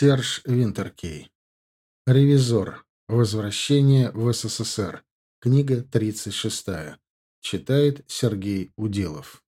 Серж Винтеркей. Ревизор. Возвращение в СССР. Книга 36. Читает Сергей Уделов.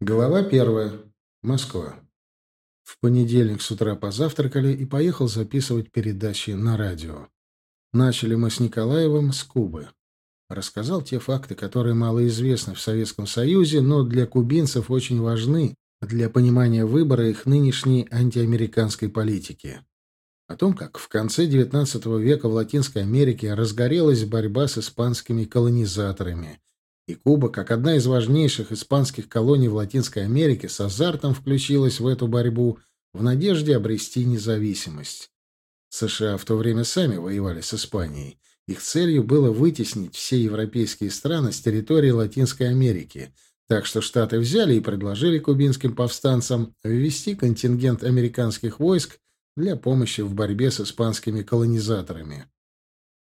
Глава 1. Москва. В понедельник с утра позавтракали и поехал записывать передачи на радио. Начали мы с Николаевым с Кубы. Рассказал те факты, которые мало известны в Советском Союзе, но для кубинцев очень важны для понимания выбора их нынешней антиамериканской политики. О том, как в конце XIX века в Латинской Америке разгорелась борьба с испанскими колонизаторами, и Куба, как одна из важнейших испанских колоний в Латинской Америке, с азартом включилась в эту борьбу в надежде обрести независимость. США в то время сами воевали с Испанией. Их целью было вытеснить все европейские страны с территории Латинской Америки – так что Штаты взяли и предложили кубинским повстанцам ввести контингент американских войск для помощи в борьбе с испанскими колонизаторами.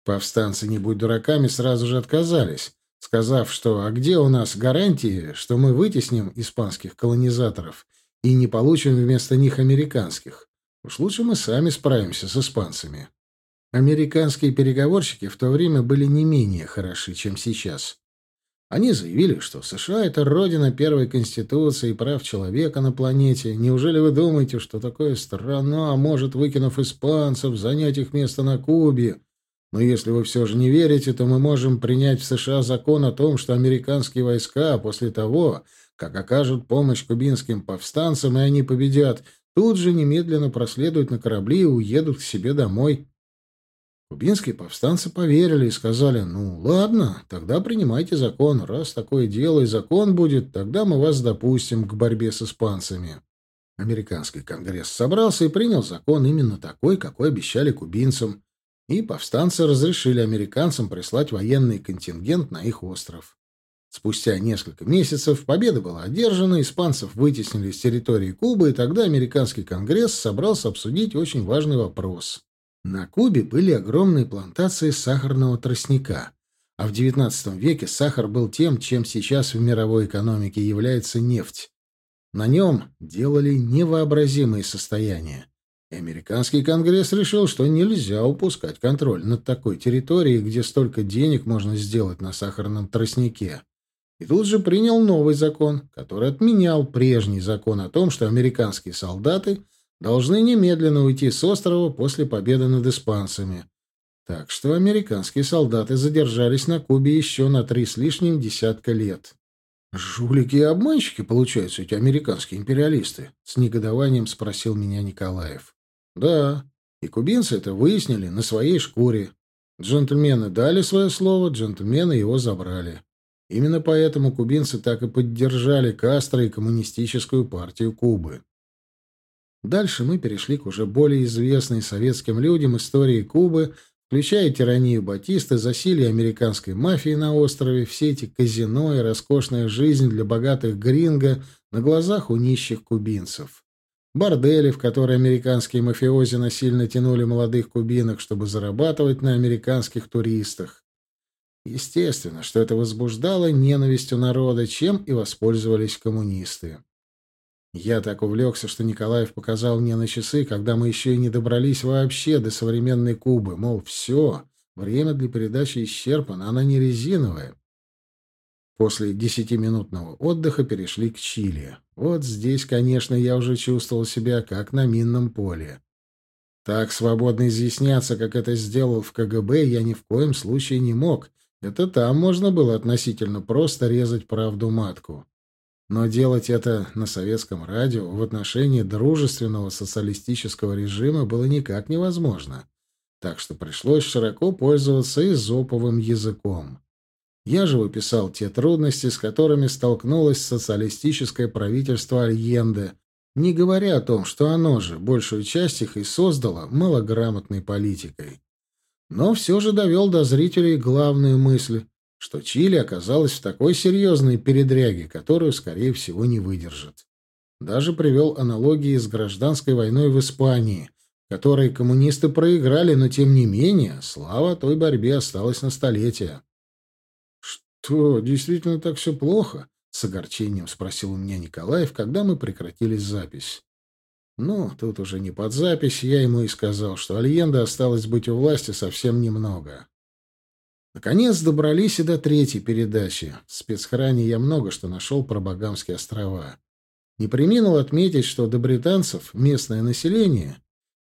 Повстанцы, не будь дураками, сразу же отказались, сказав, что «а где у нас гарантии, что мы вытесним испанских колонизаторов и не получим вместо них американских? Уж лучше мы сами справимся с испанцами». Американские переговорщики в то время были не менее хороши, чем сейчас. Они заявили, что США — это родина первой конституции и прав человека на планете. Неужели вы думаете, что такая страна может, выкинув испанцев, занять их место на Кубе? Но если вы все же не верите, то мы можем принять в США закон о том, что американские войска после того, как окажут помощь кубинским повстанцам, и они победят, тут же немедленно проследуют на корабли и уедут к себе домой. Кубинские повстанцы поверили и сказали, ну, ладно, тогда принимайте закон. Раз такое дело и закон будет, тогда мы вас допустим к борьбе с испанцами. Американский конгресс собрался и принял закон именно такой, какой обещали кубинцам. И повстанцы разрешили американцам прислать военный контингент на их остров. Спустя несколько месяцев победа была одержана, испанцев вытеснили с территории Кубы, и тогда американский конгресс собрался обсудить очень важный вопрос. На Кубе были огромные плантации сахарного тростника, а в XIX веке сахар был тем, чем сейчас в мировой экономике является нефть. На нем делали невообразимые состояния. И американский конгресс решил, что нельзя упускать контроль над такой территорией, где столько денег можно сделать на сахарном тростнике. И тут же принял новый закон, который отменял прежний закон о том, что американские солдаты – должны немедленно уйти с острова после победы над испанцами. Так что американские солдаты задержались на Кубе еще на три с лишним десятка лет. «Жулики и обманщики, получаются, эти американские империалисты?» — с негодованием спросил меня Николаев. «Да, и кубинцы это выяснили на своей шкуре. Джентльмены дали свое слово, джентльмены его забрали. Именно поэтому кубинцы так и поддержали Кастро и коммунистическую партию Кубы. Дальше мы перешли к уже более известной советским людям истории Кубы, включая тиранию Батиста, засилье американской мафии на острове, все эти казино и роскошная жизнь для богатых гринго на глазах у нищих кубинцев. Бордели, в которые американские мафиози насильно тянули молодых кубинок, чтобы зарабатывать на американских туристах. Естественно, что это возбуждало ненависть у народа, чем и воспользовались коммунисты. Я так увлекся, что Николаев показал мне на часы, когда мы еще и не добрались вообще до современной Кубы. Мол, все, время для передачи исчерпано, она не резиновая. После десятиминутного отдыха перешли к Чили. Вот здесь, конечно, я уже чувствовал себя как на минном поле. Так свободно изъясняться, как это сделал в КГБ, я ни в коем случае не мог. Это там можно было относительно просто резать правду матку. Но делать это на советском радио в отношении дружественного социалистического режима было никак невозможно. Так что пришлось широко пользоваться изоповым языком. Я же выписал те трудности, с которыми столкнулось социалистическое правительство Альенде, не говоря о том, что оно же большую часть их и создало малограмотной политикой. Но все же довел до зрителей главную мысль что Чили оказалась в такой серьезной передряге, которую, скорее всего, не выдержит. Даже привел аналогии с гражданской войной в Испании, которой коммунисты проиграли, но, тем не менее, слава той борьбе осталась на столетия. «Что, действительно так все плохо?» — с огорчением спросил у меня Николаев, когда мы прекратили запись. Ну, тут уже не под запись, я ему и сказал, что Альенда осталось быть у власти совсем немного. Наконец добрались и до третьей передачи. В спецхране я много что нашел про Багамские острова. Не приминул отметить, что до британцев местное население,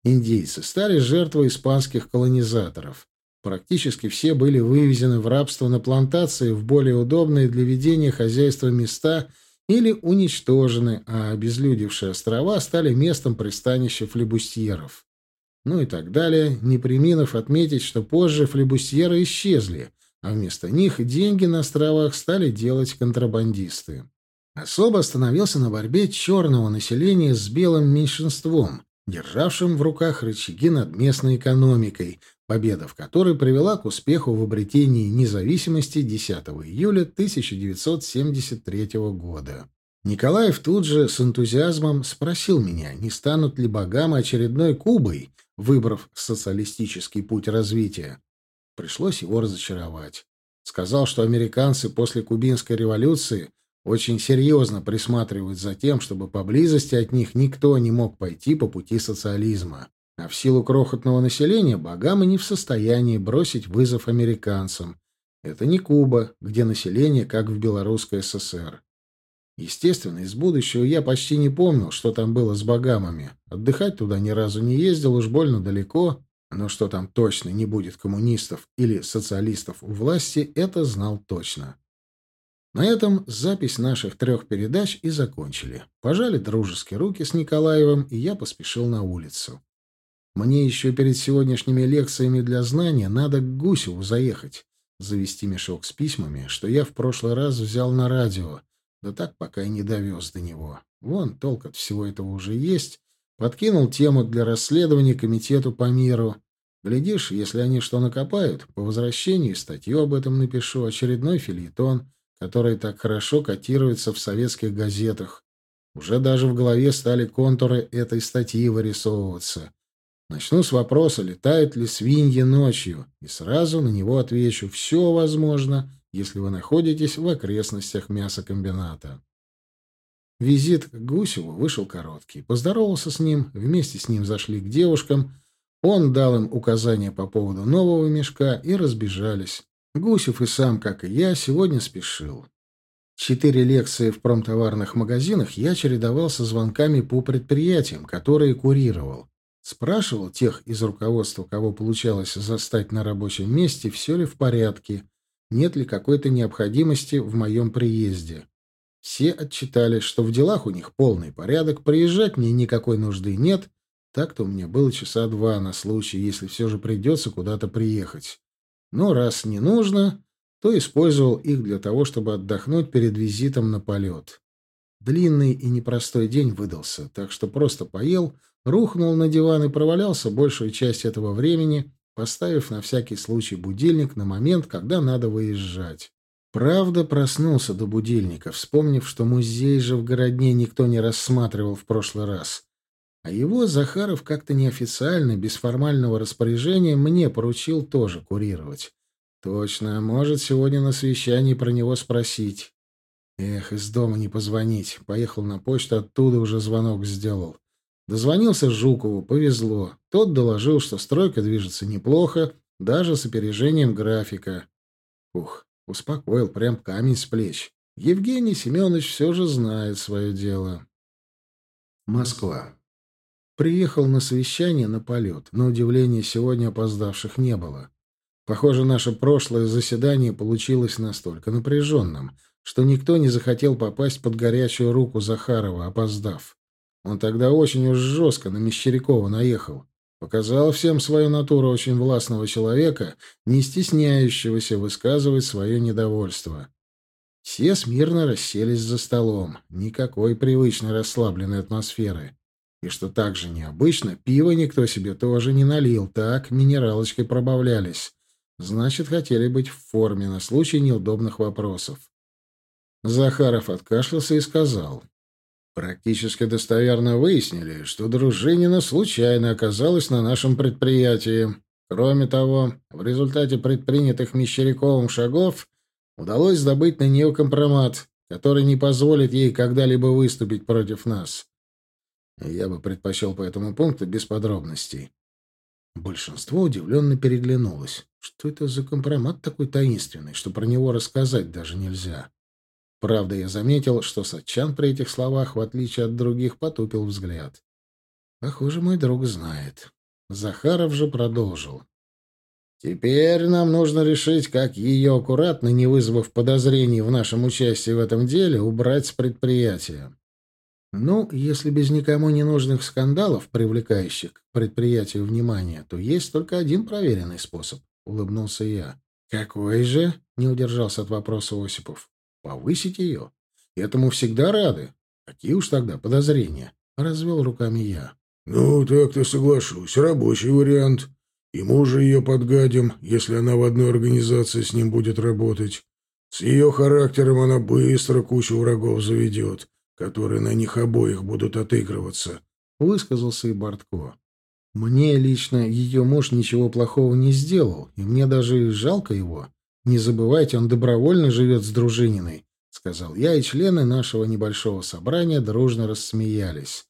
индейцы, стали жертвой испанских колонизаторов. Практически все были вывезены в рабство на плантации в более удобные для ведения хозяйства места или уничтожены, а обезлюдевшие острова стали местом пристанища флебустьеров. Ну и так далее, не приминув отметить, что позже флебустьеры исчезли, а вместо них деньги на островах стали делать контрабандисты. Особо остановился на борьбе черного населения с белым меньшинством, державшим в руках рычаги над местной экономикой, победа в которой привела к успеху в обретении независимости 10 июля 1973 года. Николаев тут же с энтузиазмом спросил меня, не станут ли богамы очередной Кубой, выбрав социалистический путь развития. Пришлось его разочаровать. Сказал, что американцы после кубинской революции очень серьезно присматривают за тем, чтобы поблизости от них никто не мог пойти по пути социализма. А в силу крохотного населения Багамы не в состоянии бросить вызов американцам. Это не Куба, где население как в Белорусской ССР. Естественно, из будущего я почти не помнил, что там было с Багамами. Отдыхать туда ни разу не ездил, уж больно далеко. Но что там точно не будет коммунистов или социалистов у власти, это знал точно. На этом запись наших трех передач и закончили. Пожали дружески руки с Николаевым, и я поспешил на улицу. Мне еще перед сегодняшними лекциями для знания надо к Гусеву заехать, завести мешок с письмами, что я в прошлый раз взял на радио, да так пока и не довез до него. Вон, толк от всего этого уже есть. Подкинул тему для расследования комитету по миру. Глядишь, если они что накопают, по возвращении статью об этом напишу, очередной фильетон, который так хорошо котируется в советских газетах. Уже даже в голове стали контуры этой статьи вырисовываться. Начну с вопроса, летают ли свиньи ночью, и сразу на него отвечу «все возможно», если вы находитесь в окрестностях мясокомбината. Визит к Гусеву вышел короткий. Поздоровался с ним, вместе с ним зашли к девушкам. Он дал им указания по поводу нового мешка и разбежались. Гусев и сам, как и я, сегодня спешил. Четыре лекции в промтоварных магазинах я чередовал со звонками по предприятиям, которые курировал. Спрашивал тех из руководства, кого получалось застать на рабочем месте, все ли в порядке, нет ли какой-то необходимости в моем приезде. Все отчитались, что в делах у них полный порядок, приезжать мне никакой нужды нет, так-то у меня было часа два на случай, если все же придется куда-то приехать. Но раз не нужно, то использовал их для того, чтобы отдохнуть перед визитом на полет. Длинный и непростой день выдался, так что просто поел — рухнул на диван и провалялся большую часть этого времени, поставив на всякий случай будильник на момент, когда надо выезжать. Правда, проснулся до будильника, вспомнив, что музей же в городне никто не рассматривал в прошлый раз. А его Захаров как-то неофициально, без формального распоряжения, мне поручил тоже курировать. Точно, может сегодня на совещании про него спросить. Эх, из дома не позвонить. Поехал на почту, оттуда уже звонок сделал. Дозвонился Жукову, повезло. Тот доложил, что стройка движется неплохо, даже с опережением графика. Ух, успокоил прям камень с плеч. Евгений Семенович все же знает свое дело. Москва. Приехал на совещание на полет. На удивление, сегодня опоздавших не было. Похоже, наше прошлое заседание получилось настолько напряженным, что никто не захотел попасть под горячую руку Захарова, опоздав. Он тогда очень уж жестко на Мещерякова наехал. Показал всем свою натуру очень властного человека, не стесняющегося высказывать свое недовольство. Все смирно расселись за столом. Никакой привычной расслабленной атмосферы. И что также необычно, пива никто себе тоже не налил, так минералочкой пробавлялись. Значит, хотели быть в форме на случай неудобных вопросов. Захаров откашлялся и сказал. Практически достоверно выяснили, что Дружинина случайно оказалась на нашем предприятии. Кроме того, в результате предпринятых Мещеряковым шагов удалось добыть на нее компромат, который не позволит ей когда-либо выступить против нас. Я бы предпочел по этому пункту без подробностей. Большинство удивленно переглянулось. Что это за компромат такой таинственный, что про него рассказать даже нельзя? Правда, я заметил, что Сатчан при этих словах, в отличие от других, потупил взгляд. Похоже, мой друг знает. Захаров же продолжил. Теперь нам нужно решить, как ее аккуратно, не вызвав подозрений в нашем участии в этом деле, убрать с предприятия. Ну, если без никому не нужных скандалов, привлекающих к предприятию внимание, то есть только один проверенный способ, — улыбнулся я. Какой же? — не удержался от вопроса Осипов. Повысить ее. Этому всегда рады. Какие уж тогда подозрения? — развел руками я. Ну, так-то соглашусь. Рабочий вариант. И мужа ее подгадим, если она в одной организации с ним будет работать. С ее характером она быстро кучу врагов заведет которые на них обоих будут отыгрываться, — высказался и Бортко. Мне лично ее муж ничего плохого не сделал, и мне даже жалко его. Не забывайте, он добровольно живет с Дружининой, — сказал я, и члены нашего небольшого собрания дружно рассмеялись.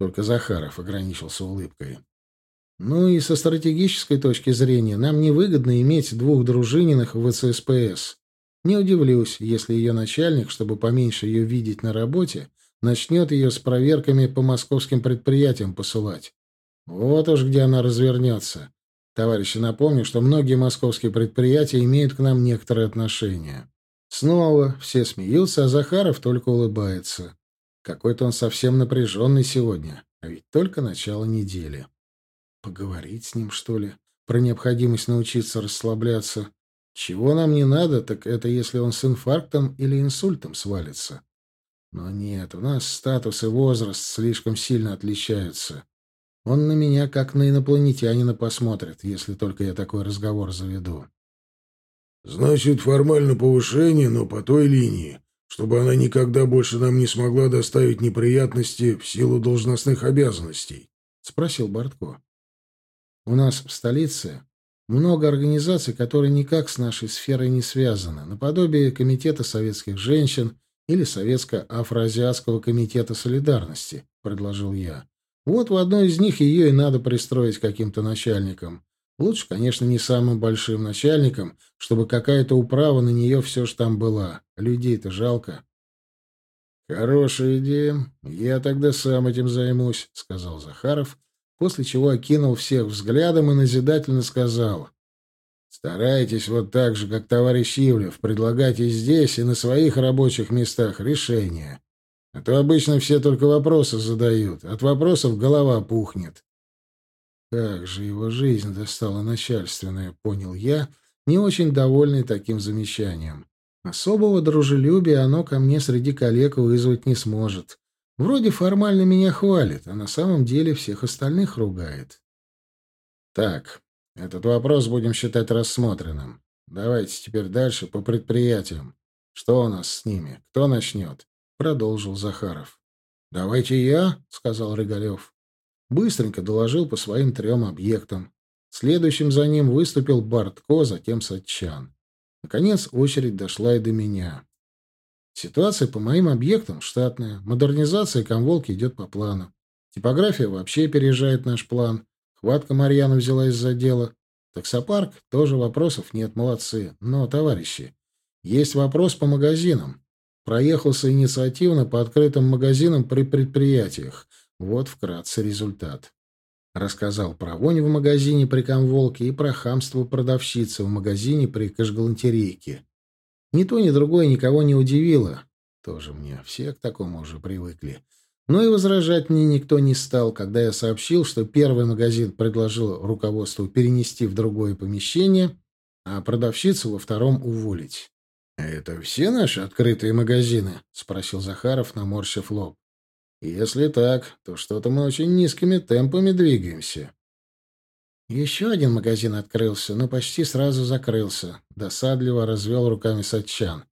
Только Захаров ограничился улыбкой. Ну и со стратегической точки зрения нам невыгодно иметь двух дружининых в ВЦСПС. Не удивлюсь, если ее начальник, чтобы поменьше ее видеть на работе, начнет ее с проверками по московским предприятиям посылать. Вот уж где она развернется. Товарищи, напомню, что многие московские предприятия имеют к нам некоторые отношения. Снова все смеются, а Захаров только улыбается. Какой-то он совсем напряженный сегодня, а ведь только начало недели. Поговорить с ним, что ли? Про необходимость научиться расслабляться. Чего нам не надо, так это если он с инфарктом или инсультом свалится. Но нет, у нас статус и возраст слишком сильно отличаются. Он на меня как на инопланетянина посмотрит, если только я такой разговор заведу. Значит, формально повышение, но по той линии, чтобы она никогда больше нам не смогла доставить неприятности в силу должностных обязанностей? — спросил Бортко. — У нас в столице много организаций, которые никак с нашей сферой не связаны, наподобие Комитета советских женщин или Советско-Афроазиатского комитета солидарности, предложил я. Вот в одной из них ее и надо пристроить каким-то начальником. Лучше, конечно, не самым большим начальником, чтобы какая-то управа на нее все ж там была. Людей-то жалко. «Хорошая идея. Я тогда сам этим займусь», — сказал Захаров, после чего окинул всех взглядом и назидательно сказал. «Старайтесь вот так же, как товарищ Ивлев, предлагать и здесь, и на своих рабочих местах решения. А то обычно все только вопросы задают. От вопросов голова пухнет». Как же его жизнь достала начальственная, понял я, не очень довольный таким замечанием. Особого дружелюбия оно ко мне среди коллег вызвать не сможет. Вроде формально меня хвалит, а на самом деле всех остальных ругает. Так, этот вопрос будем считать рассмотренным. Давайте теперь дальше по предприятиям. Что у нас с ними? Кто начнет? Продолжил Захаров. Давайте я, сказал Рыгалев. Быстренько доложил по своим трем объектам. Следующим за ним выступил Бартко, затем Сатчан. Наконец очередь дошла и до меня. Ситуация по моим объектам штатная. Модернизация комволки идет по плану. Типография вообще опережает наш план. Хватка Марьяна взялась за дело. Таксопарк тоже вопросов нет, молодцы. Но, товарищи, есть вопрос по магазинам. Проехался инициативно по открытым магазинам при предприятиях. Вот вкратце результат. Рассказал про вонь в магазине при комволке и про хамство продавщицы в магазине при кашгалантерейке. Ни то, ни другое никого не удивило. Тоже мне, все к такому уже привыкли. Но и возражать мне никто не стал, когда я сообщил, что первый магазин предложил руководству перенести в другое помещение, а продавщицу во втором уволить. «Это все наши открытые магазины?» — спросил Захаров, наморщив лоб. «Если так, то что-то мы очень низкими темпами двигаемся». Еще один магазин открылся, но почти сразу закрылся. Досадливо развел руками Сатчан.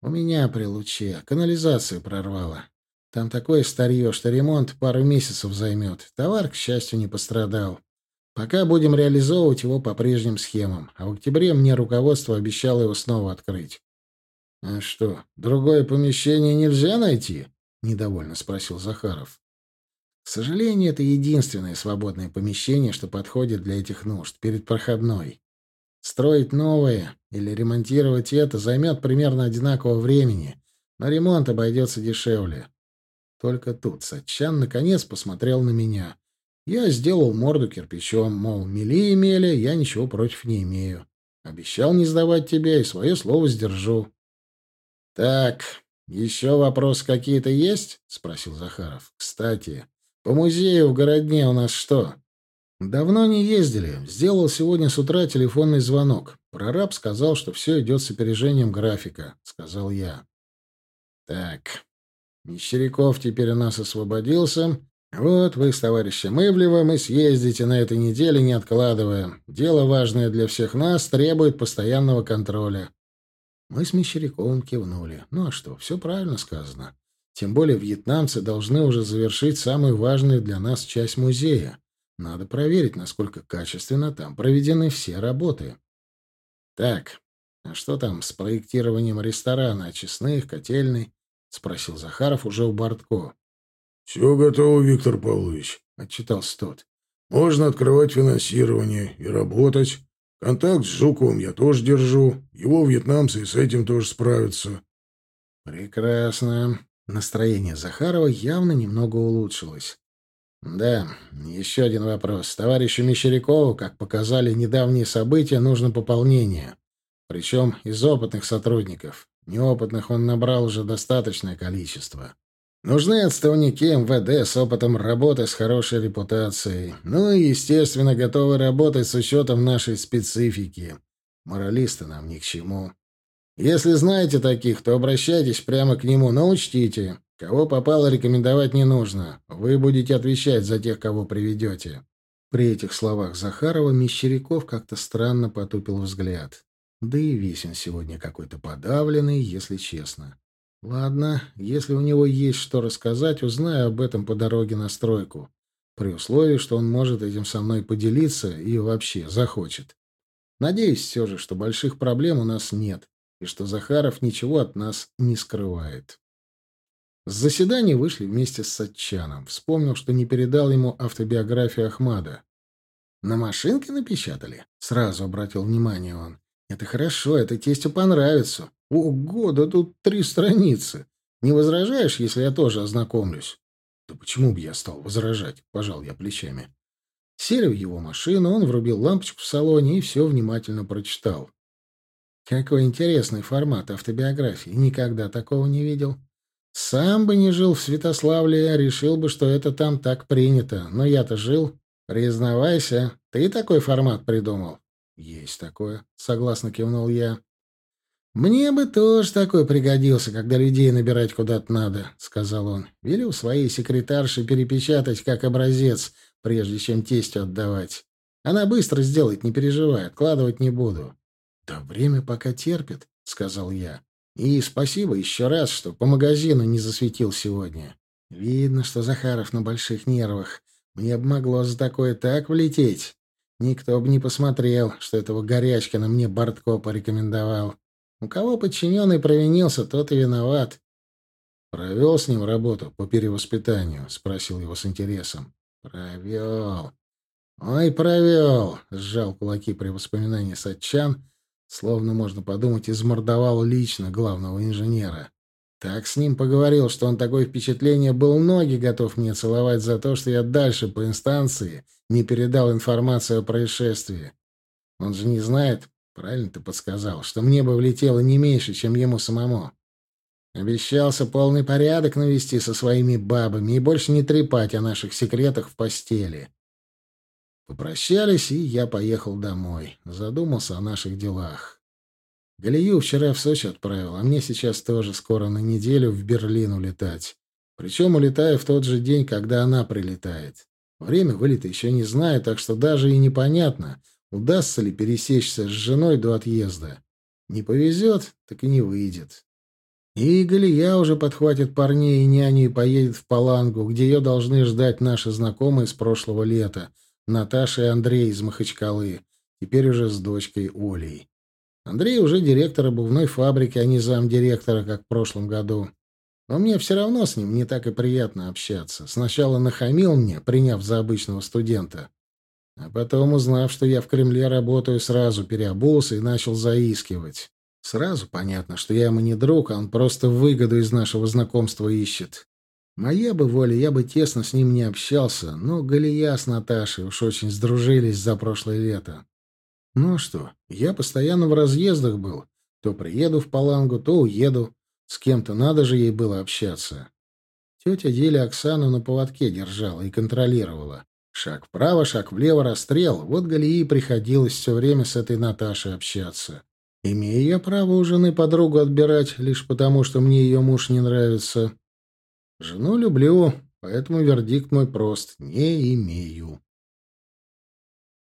У меня при луче. Канализацию прорвало. Там такое старье, что ремонт пару месяцев займет. Товар, к счастью, не пострадал. Пока будем реализовывать его по прежним схемам. А в октябре мне руководство обещало его снова открыть. — А что, другое помещение нельзя найти? — недовольно спросил Захаров. — К сожалению, это единственное свободное помещение, что подходит для этих нужд, перед проходной. Строить новое или ремонтировать это займет примерно одинаково времени, но ремонт обойдется дешевле. Только тут Сатчан наконец посмотрел на меня. Я сделал морду кирпичом, мол, мели имели, я ничего против не имею. Обещал не сдавать тебя и свое слово сдержу. — Так, еще вопросы какие-то есть? — спросил Захаров. — Кстати, по музею в городне у нас что? — Давно не ездили. Сделал сегодня с утра телефонный звонок. Прораб сказал, что все идет с опережением графика, — сказал я. — Так, Мещеряков теперь у нас освободился. Вот вы с товарищем Ивлевым и съездите на этой неделе, не откладывая. Дело важное для всех нас, требует постоянного контроля. Мы с Мещеряковым кивнули. Ну а что, все правильно сказано. Тем более вьетнамцы должны уже завершить самую важную для нас часть музея. Надо проверить, насколько качественно там проведены все работы. Так, а что там с проектированием ресторана, очистных, котельной? — спросил Захаров уже у Бортко. — Все готово, Виктор Павлович, — отчитался тот. — Можно открывать финансирование и работать. Контакт с Жуковым я тоже держу. Его вьетнамцы и с этим тоже справятся. — Прекрасно. Настроение Захарова явно немного улучшилось. Да, еще один вопрос. Товарищу Мещерякову, как показали недавние события, нужно пополнение. Причем из опытных сотрудников. Неопытных он набрал уже достаточное количество. Нужны отставники МВД с опытом работы с хорошей репутацией. Ну и, естественно, готовы работать с учетом нашей специфики. Моралисты нам ни к чему. Если знаете таких, то обращайтесь прямо к нему, но учтите, кого попало рекомендовать не нужно. Вы будете отвечать за тех, кого приведете. При этих словах Захарова Мещеряков как-то странно потупил взгляд. Да и весь он сегодня какой-то подавленный, если честно. Ладно, если у него есть что рассказать, узнаю об этом по дороге на стройку. При условии, что он может этим со мной поделиться и вообще захочет. Надеюсь все же, что больших проблем у нас нет, и что Захаров ничего от нас не скрывает. С заседания вышли вместе с Сатчаном. Вспомнил, что не передал ему автобиографию Ахмада. «На машинке напечатали?» — сразу обратил внимание он. Это хорошо, это тестю понравится. Ого, да тут три страницы. Не возражаешь, если я тоже ознакомлюсь? Да почему бы я стал возражать? Пожал я плечами. Сели в его машину, он врубил лампочку в салоне и все внимательно прочитал. Какой интересный формат автобиографии. Никогда такого не видел. Сам бы не жил в Святославле, решил бы, что это там так принято. Но я-то жил. Признавайся, ты такой формат придумал. «Есть такое», — согласно кивнул я. «Мне бы тоже такой пригодился, когда людей набирать куда-то надо», — сказал он. «Велю своей секретарше перепечатать как образец, прежде чем тестю отдавать. Она быстро сделает, не переживай, откладывать не буду». «Да время пока терпит», — сказал я. «И спасибо еще раз, что по магазину не засветил сегодня. Видно, что Захаров на больших нервах. Мне бы могло за такое так влететь». Никто бы не посмотрел, что этого Горячкина мне Бортко порекомендовал. У кого подчиненный провинился, тот и виноват. «Провел с ним работу по перевоспитанию?» — спросил его с интересом. «Провел. Ой, провел!» — сжал кулаки при воспоминании Сатчан, словно, можно подумать, измордовал лично главного инженера. Так с ним поговорил, что он такое впечатление был ноги готов мне целовать за то, что я дальше по инстанции не передал информацию о происшествии. Он же не знает, правильно ты подсказал, что мне бы влетело не меньше, чем ему самому. Обещался полный порядок навести со своими бабами и больше не трепать о наших секретах в постели. Попрощались, и я поехал домой. Задумался о наших делах. Галию вчера в Сочи отправил, а мне сейчас тоже скоро на неделю в Берлин улетать. Причем улетаю в тот же день, когда она прилетает. Время вылета еще не знаю, так что даже и непонятно, удастся ли пересечься с женой до отъезда. Не повезет, так и не выйдет. И Галия уже подхватит парней и няню и поедет в Палангу, где ее должны ждать наши знакомые с прошлого лета, Наташа и Андрей из Махачкалы, теперь уже с дочкой Олей. Андрей уже директор обувной фабрики, а не замдиректора, как в прошлом году. Но мне все равно с ним не так и приятно общаться. Сначала нахамил мне, приняв за обычного студента. А потом, узнав, что я в Кремле работаю, сразу переобулся и начал заискивать. Сразу понятно, что я ему не друг, а он просто выгоду из нашего знакомства ищет. Моя бы воля, я бы тесно с ним не общался, но Галия с Наташей уж очень сдружились за прошлое лето. Ну что, я постоянно в разъездах был. То приеду в Палангу, то уеду. С кем-то надо же ей было общаться. Тетя Деля Оксану на поводке держала и контролировала. Шаг вправо, шаг влево, расстрел. Вот Галии приходилось все время с этой Наташей общаться. Имею я право у жены подругу отбирать, лишь потому, что мне ее муж не нравится. Жену люблю, поэтому вердикт мой прост — не имею.